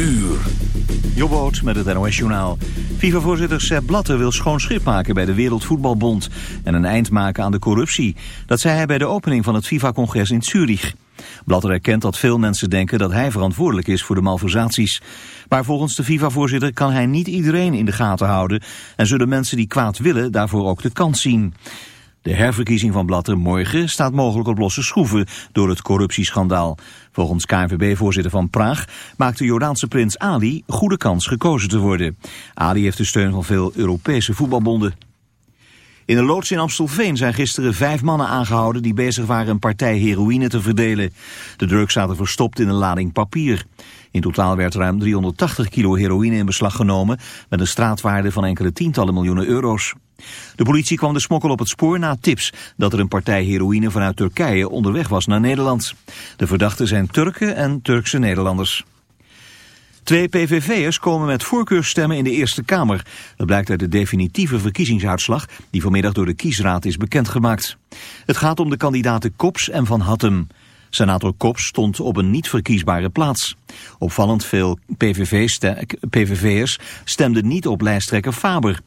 uur. Jobboot met het NOS Journaal. FIFA-voorzitter Sepp Blatter wil schoon schip maken bij de Wereldvoetbalbond... en een eind maken aan de corruptie. Dat zei hij bij de opening van het FIFA-congres in Zurich. Blatter erkent dat veel mensen denken dat hij verantwoordelijk is voor de malversaties. Maar volgens de FIFA-voorzitter kan hij niet iedereen in de gaten houden... en zullen mensen die kwaad willen daarvoor ook de kans zien. De herverkiezing van Blatter morgen staat mogelijk op losse schroeven door het corruptieschandaal. Volgens KNVB-voorzitter van Praag maakt de Jordaanse prins Ali goede kans gekozen te worden. Ali heeft de steun van veel Europese voetbalbonden. In een loods in Amstelveen zijn gisteren vijf mannen aangehouden die bezig waren een partij heroïne te verdelen. De drugs zaten verstopt in een lading papier. In totaal werd ruim 380 kilo heroïne in beslag genomen met een straatwaarde van enkele tientallen miljoenen euro's. De politie kwam de smokkel op het spoor na tips dat er een partij heroïne vanuit Turkije onderweg was naar Nederland. De verdachten zijn Turken en Turkse Nederlanders. Twee PVV'ers komen met voorkeurstemmen in de Eerste Kamer. Dat blijkt uit de definitieve verkiezingsuitslag die vanmiddag door de kiesraad is bekendgemaakt. Het gaat om de kandidaten Kops en Van Hattem. Senator Kops stond op een niet verkiesbare plaats. Opvallend veel PVV'ers stemden niet op lijsttrekker Faber.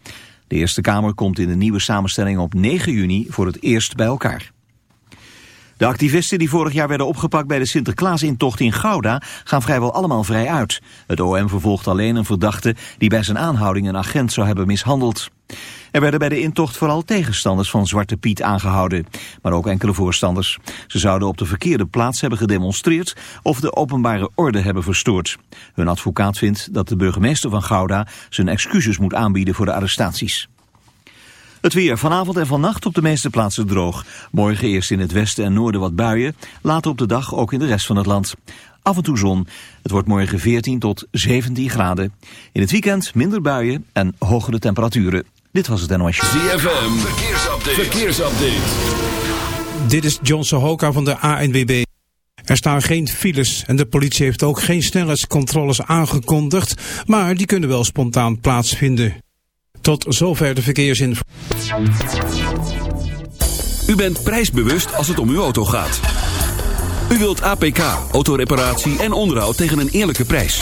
De Eerste Kamer komt in de nieuwe samenstelling op 9 juni voor het eerst bij elkaar. De activisten die vorig jaar werden opgepakt bij de Sinterklaasintocht in Gouda gaan vrijwel allemaal vrij uit. Het OM vervolgt alleen een verdachte die bij zijn aanhouding een agent zou hebben mishandeld. Er werden bij de intocht vooral tegenstanders van Zwarte Piet aangehouden, maar ook enkele voorstanders. Ze zouden op de verkeerde plaats hebben gedemonstreerd of de openbare orde hebben verstoord. Hun advocaat vindt dat de burgemeester van Gouda zijn excuses moet aanbieden voor de arrestaties. Het weer vanavond en vannacht op de meeste plaatsen droog. Morgen eerst in het westen en noorden wat buien. Later op de dag ook in de rest van het land. Af en toe zon. Het wordt morgen 14 tot 17 graden. In het weekend minder buien en hogere temperaturen. Dit was het NOS. ZFM, verkeersupdate. verkeersupdate. Dit is John Sohoka van de ANWB. Er staan geen files en de politie heeft ook geen snelheidscontroles aangekondigd, maar die kunnen wel spontaan plaatsvinden. Tot zover de verkeersinformatie. U bent prijsbewust als het om uw auto gaat. U wilt APK, autoreparatie en onderhoud tegen een eerlijke prijs.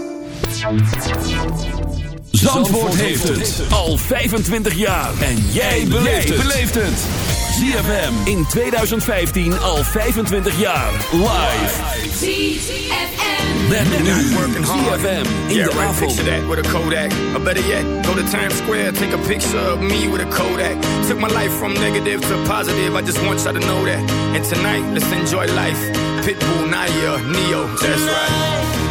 Zandvoort heeft het al 25 jaar. En jij beleeft het. ZFM in 2015 al 25 jaar. Live. ZFM. Met nu. ZFM in Yeah, de right, avond. picture that with a Kodak. Or better yet, go to Times Square, take a picture of me with a Kodak. Took my life from negative to positive, I just want y'all to know that. And tonight, let's enjoy life. Pitbull, Naya, Neo, that's right.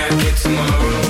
now, get to my room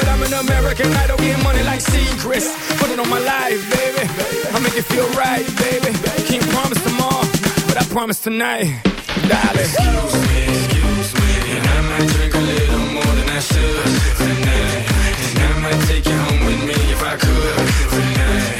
but I'm an American. I don't get money like secrets. Put it on my life, baby. I make it feel right, baby. Can't promise tomorrow, but I promise tonight, darling. Excuse me, excuse me, and I might drink a little more than I should tonight. And I might take you home with me if I could tonight.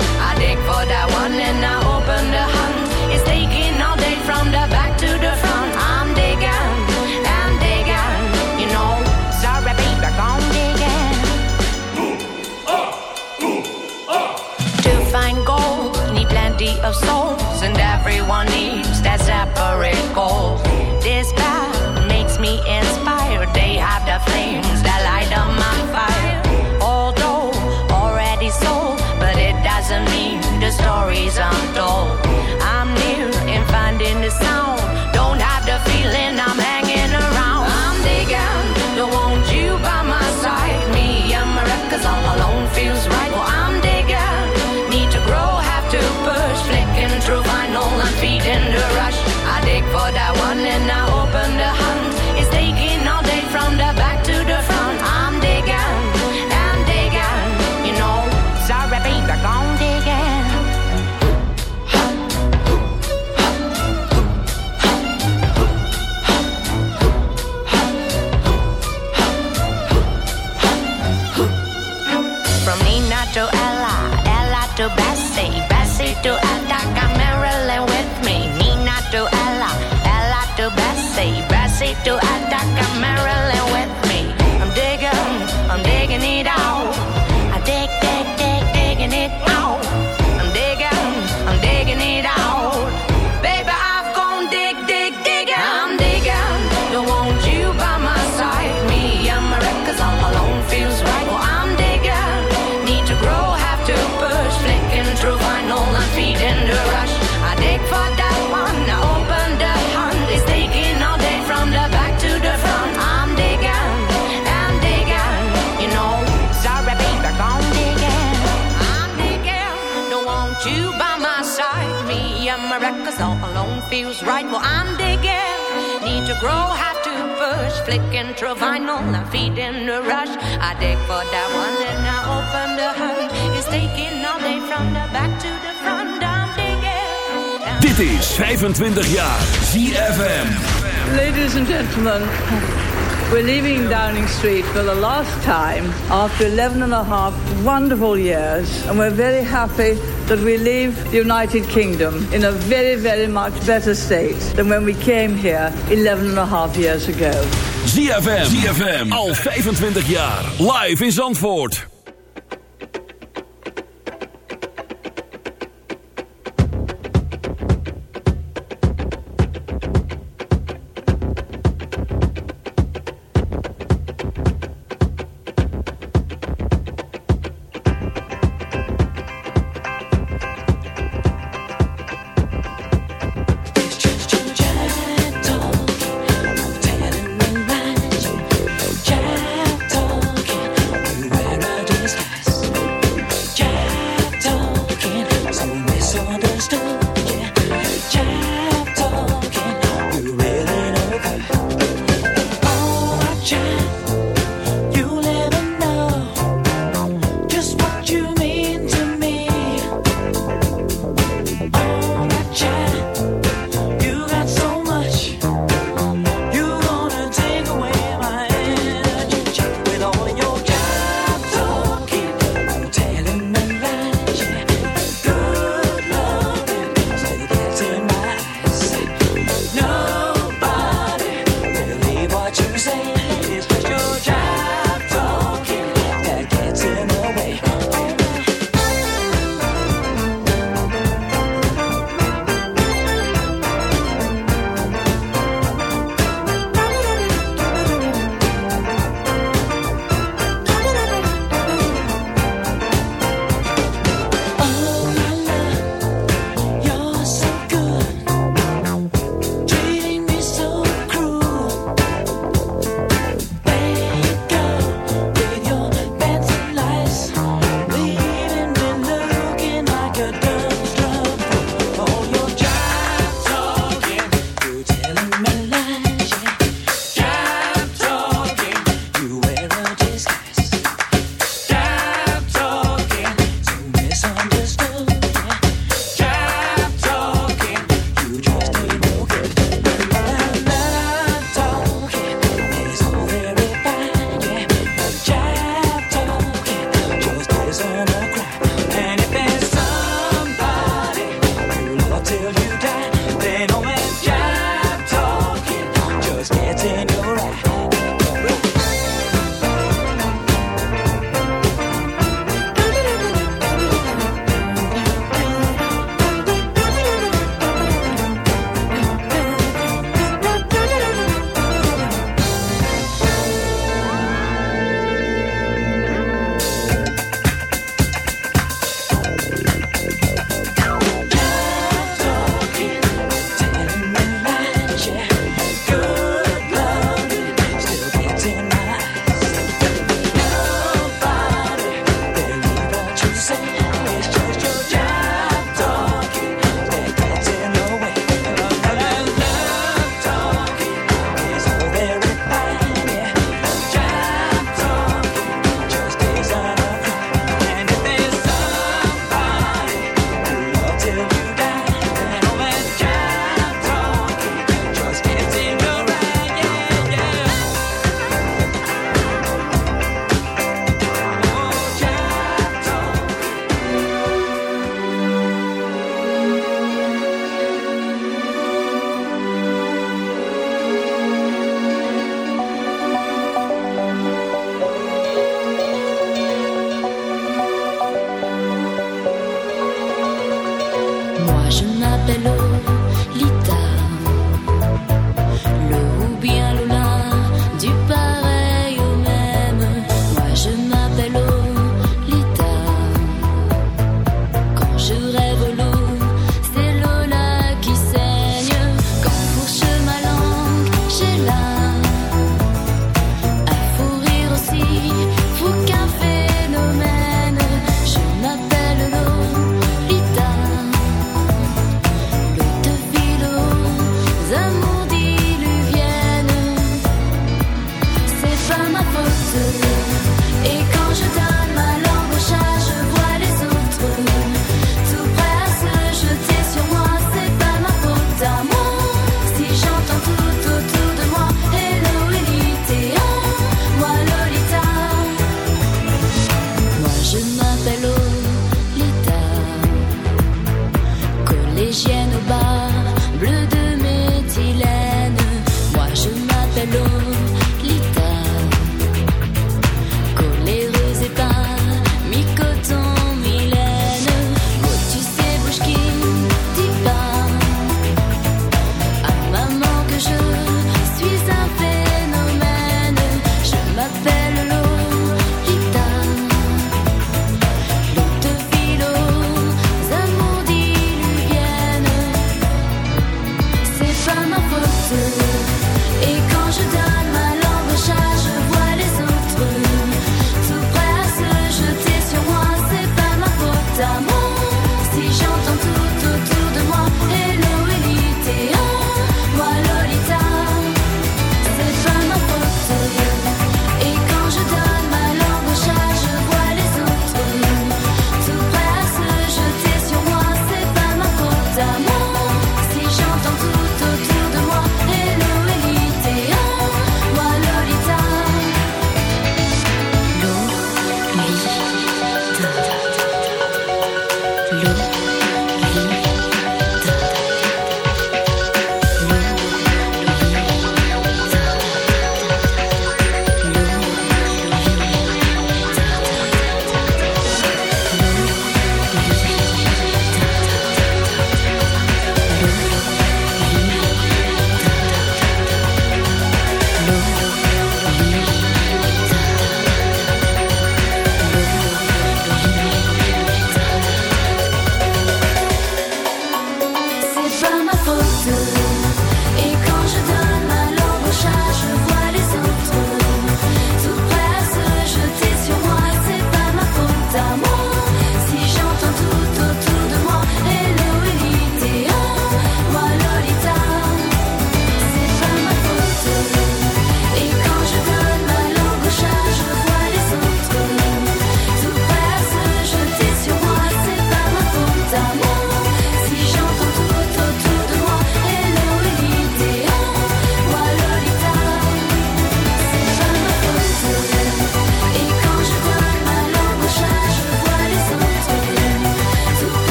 For that one and I open the hunt. It's taking all day from the back to the front. I'm digging, I'm digging, you know. Sorry, baby, I'm digging. To find gold, need plenty of souls, and everyone needs feels. Well, I'm digging, need to grow, have to push. Flicking through vinyl and feeding the rush. I dig for that one and I open the hunt. It's taking all day from the back to the front. I'm digging, Dit is 25 jaar ZFM. Ladies and gentlemen, we're leaving Downing Street for the last time after 11 and a half wonderful years. And we're very happy that we leave the United Kingdom in a very, very much better state than when we came here 11 and a half years ago. ZFM. ZFM. Al 25 jaar. Live in Zandvoort.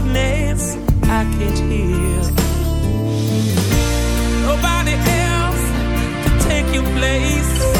forgiveness I can't heal. Nobody else can take your place.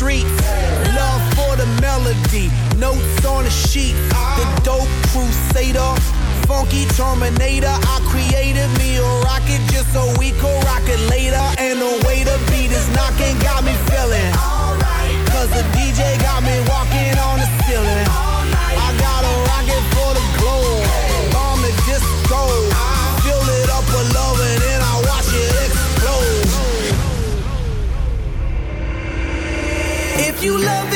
streets. Love for the melody, notes on a sheet. The dope crusader, funky terminator. I created me a rocket just so we could rock it later. And the way the beat is knocking got me feeling. Cause the DJ got me walking on the ceiling. I got a rocket for the globe, bomb it just disco. Fill it up with love you love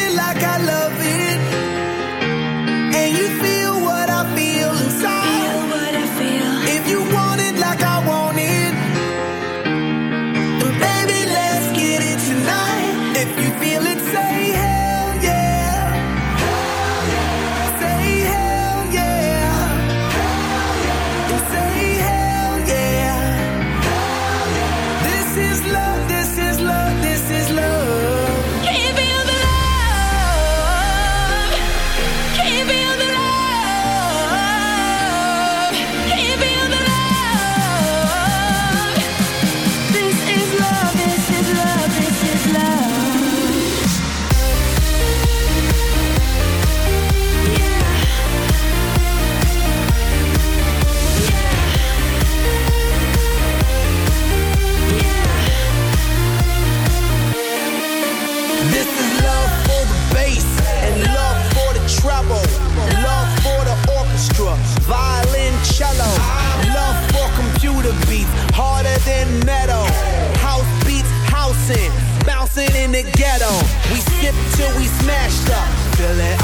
ghetto. We sip till we smashed up. Fill it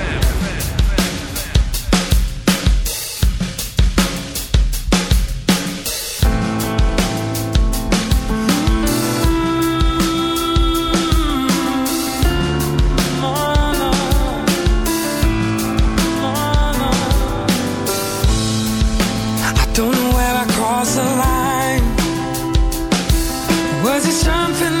something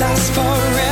last forever.